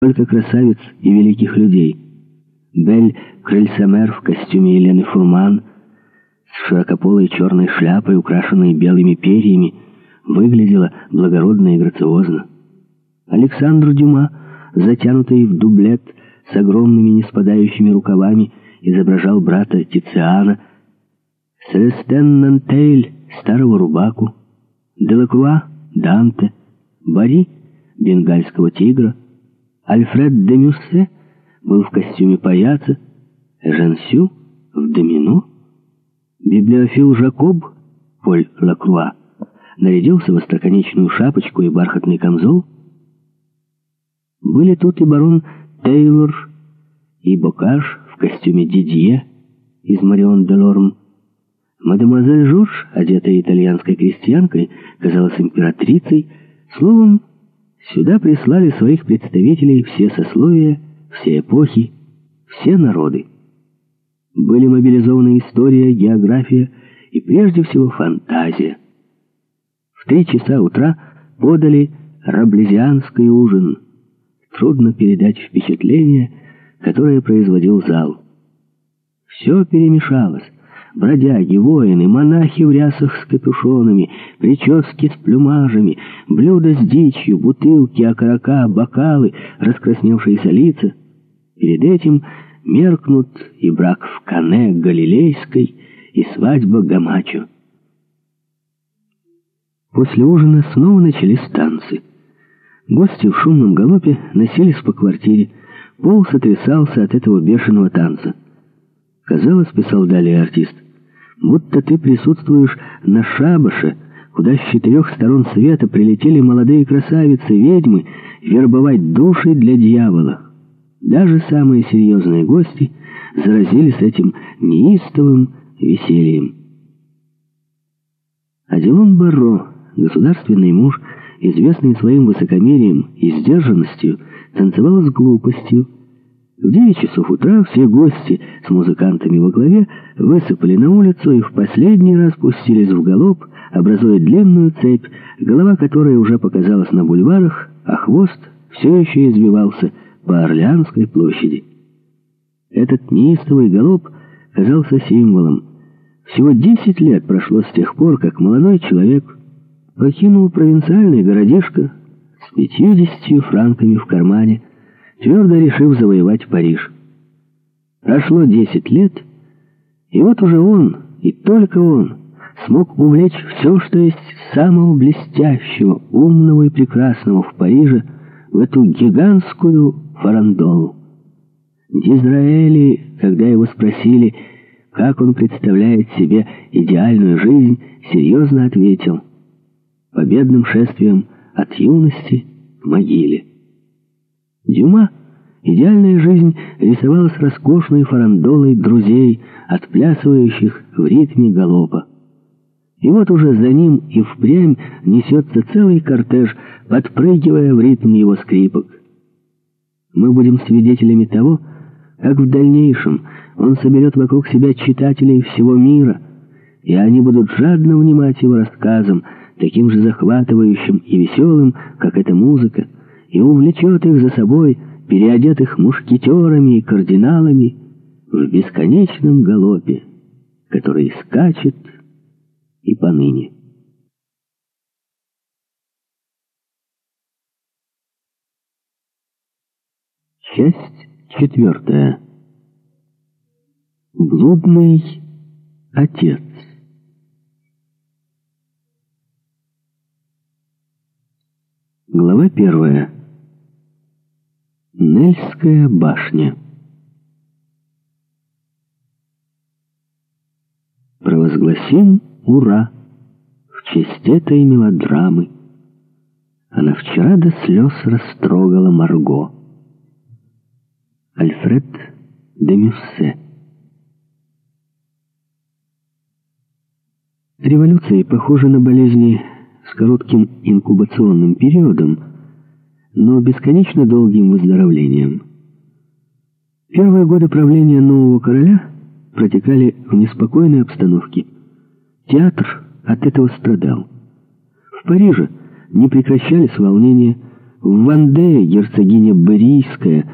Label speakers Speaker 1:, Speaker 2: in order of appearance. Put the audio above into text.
Speaker 1: только красавиц и великих людей. Бель Крельсамер в костюме Елены Фурман с широкополой черной шляпой, украшенной белыми перьями, выглядела благородно и грациозно. Александру Дюма, затянутый в дублет с огромными неспадающими рукавами, изображал брата Тициана, Селестен Нантейль, старого рубаку, Делакруа, Данте, Бари, бенгальского тигра, Альфред де Мюссе был в костюме паяца, Жансю в домино, библиофил Жакоб, Поль Лакруа, нарядился в остроконечную шапочку и бархатный камзол. Были тут и барон Тейлор, и Бокаш в костюме Дидье из Марион де Лорм. Мадемуазель Жорж, одетая итальянской крестьянкой, казалась императрицей, словом, Сюда прислали своих представителей все сословия, все эпохи, все народы. Были мобилизованы история, география и прежде всего фантазия. В три часа утра подали раблезианский ужин. Трудно передать впечатление, которое производил зал. Все перемешалось бродяги, воины, монахи в рясах с капюшонами, прически с плюмажами, блюда с дичью, бутылки, окорока, бокалы, раскрасневшиеся лица. Перед этим меркнут и брак в Кане Галилейской, и свадьба Гамачо. После ужина снова начались танцы. Гости в шумном галопе носились по квартире. Пол сотрясался от этого бешеного танца. Казалось, писал далее артист, будто ты присутствуешь на шабаше, куда с четырех сторон света прилетели молодые красавицы-ведьмы вербовать души для дьявола. Даже самые серьезные гости заразились этим неистовым весельем. Аделон Барро, государственный муж, известный своим высокомерием и сдержанностью, танцевал с глупостью, в девять часов утра все гости с музыкантами во главе высыпали на улицу и в последний раз пустились в галоп, образуя длинную цепь, голова которой уже показалась на бульварах, а хвост все еще избивался по Орлеанской площади. Этот неистовый галоп казался символом. Всего десять лет прошло с тех пор, как молодой человек покинул провинциальный городишко с пятьюдесятью франками в кармане, твердо решив завоевать Париж. Прошло десять лет, и вот уже он, и только он, смог увлечь все, что есть самого блестящего, умного и прекрасного в Париже, в эту гигантскую фарандолу. Дизраэли, когда его спросили, как он представляет себе идеальную жизнь, серьезно ответил «Победным шествием от юности к могиле». Дюма идеальная жизнь рисовалась роскошной фарандолой друзей, отплясывающих в ритме галопа. И вот уже за ним и впрямь несется целый кортеж, подпрыгивая в ритм его скрипок. Мы будем свидетелями того, как в дальнейшем он соберет вокруг себя читателей всего мира, и они будут жадно внимать его рассказам, таким же захватывающим и веселым, как эта музыка, и увлечет их за собой, переодетых мушкетерами и кардиналами, в бесконечном галопе, который скачет и поныне. Часть четвертая. Блудный отец. Глава первая. Нельская башня. Провозгласим «Ура!» в честь этой мелодрамы. Она вчера до слез растрогала Марго. Альфред де Мюссе. Революции похожи на болезни с коротким инкубационным периодом, но бесконечно долгим выздоровлением. Первые годы правления нового короля протекали в неспокойной обстановке. Театр от этого страдал. В Париже не прекращались волнения, В Ванде герцогиня Берийская